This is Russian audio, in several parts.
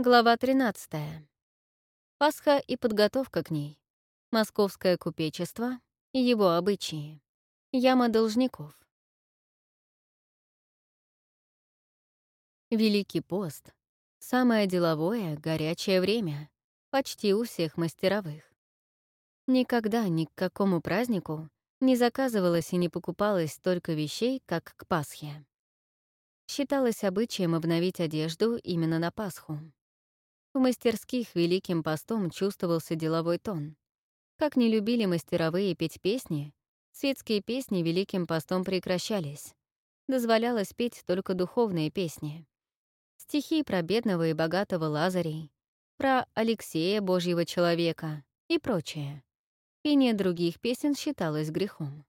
Глава 13. Пасха и подготовка к ней. Московское купечество и его обычаи. Яма должников. Великий пост — самое деловое, горячее время, почти у всех мастеровых. Никогда ни к какому празднику не заказывалось и не покупалось столько вещей, как к Пасхе. Считалось обычаем обновить одежду именно на Пасху. В мастерских Великим постом чувствовался деловой тон. Как не любили мастеровые петь песни, светские песни Великим постом прекращались. Дозволялось петь только духовные песни. Стихи про бедного и богатого Лазарей, про Алексея, Божьего человека и прочее. Пение других песен считалось грехом.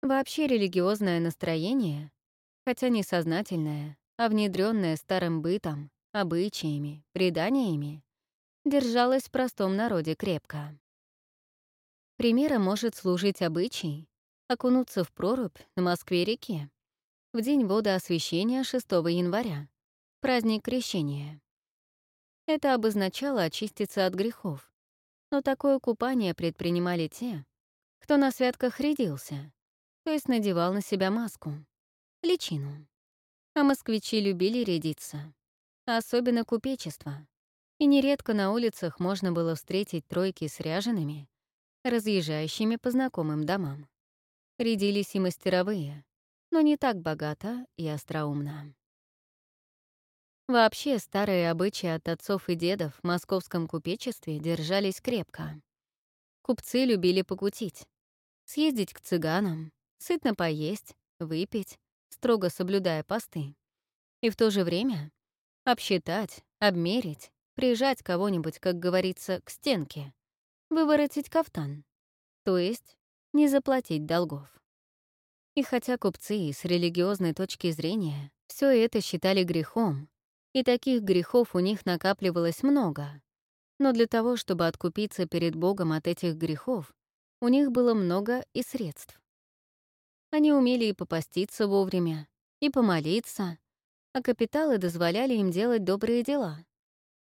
Вообще религиозное настроение, хотя не сознательное, а внедренное старым бытом, обычаями, преданиями, держалась в простом народе крепко. Примером может служить обычай окунуться в прорубь на Москве-реке в день водоосвящения 6 января, праздник Крещения. Это обозначало очиститься от грехов, но такое купание предпринимали те, кто на святках рядился, то есть надевал на себя маску, личину. А москвичи любили рядиться особенно купечество. И нередко на улицах можно было встретить тройки с ряжеными, разъезжающими по знакомым домам. Рядились и мастеровые, но не так богато и остроумно. Вообще, старые обычаи от отцов и дедов в московском купечестве держались крепко. Купцы любили покутить, съездить к цыганам, сытно поесть, выпить, строго соблюдая посты. И в то же время Обсчитать, обмерить, прижать кого-нибудь, как говорится, к стенке, выворотить кафтан, то есть не заплатить долгов. И хотя купцы с религиозной точки зрения все это считали грехом, и таких грехов у них накапливалось много, но для того, чтобы откупиться перед Богом от этих грехов, у них было много и средств. Они умели и попаститься вовремя, и помолиться, а капиталы дозволяли им делать добрые дела.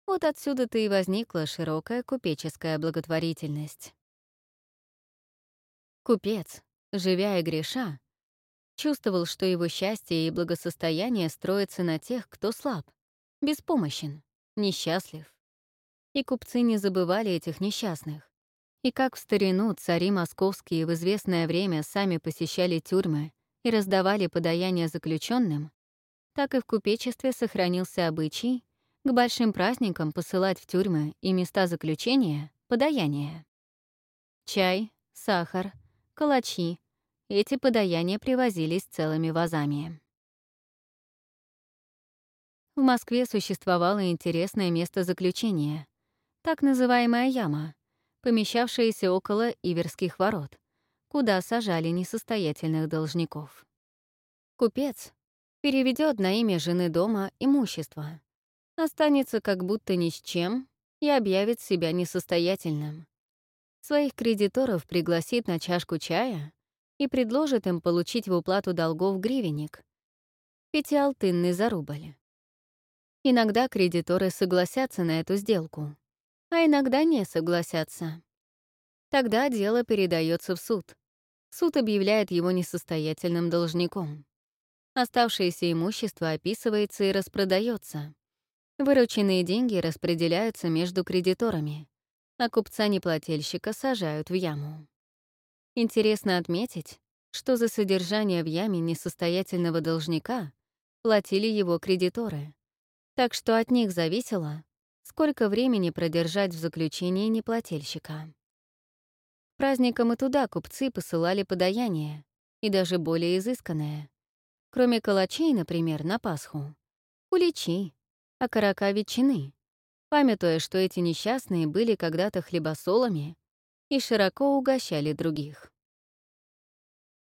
Вот отсюда-то и возникла широкая купеческая благотворительность. Купец, живя и греша, чувствовал, что его счастье и благосостояние строятся на тех, кто слаб, беспомощен, несчастлив. И купцы не забывали этих несчастных. И как в старину цари московские в известное время сами посещали тюрьмы и раздавали подаяния заключенным, так и в купечестве сохранился обычай к большим праздникам посылать в тюрьмы и места заключения подаяния. Чай, сахар, калачи — эти подаяния привозились целыми вазами. В Москве существовало интересное место заключения, так называемая яма, помещавшаяся около Иверских ворот, куда сажали несостоятельных должников. Купец, переведет на имя жены дома имущество, останется как будто ни с чем и объявит себя несостоятельным. Своих кредиторов пригласит на чашку чая и предложит им получить в уплату долгов гривенник, пятиалтынный за рубль. Иногда кредиторы согласятся на эту сделку, а иногда не согласятся. Тогда дело передается в суд. Суд объявляет его несостоятельным должником. Оставшееся имущество описывается и распродается. Вырученные деньги распределяются между кредиторами, а купца-неплательщика сажают в яму. Интересно отметить, что за содержание в яме несостоятельного должника платили его кредиторы, так что от них зависело, сколько времени продержать в заключении неплательщика. Праздником и туда купцы посылали подаяние, и даже более изысканное — Кроме калачей, например, на Пасху. Куличи, а карака ветчины, памятуя, что эти несчастные были когда-то хлебосолами и широко угощали других.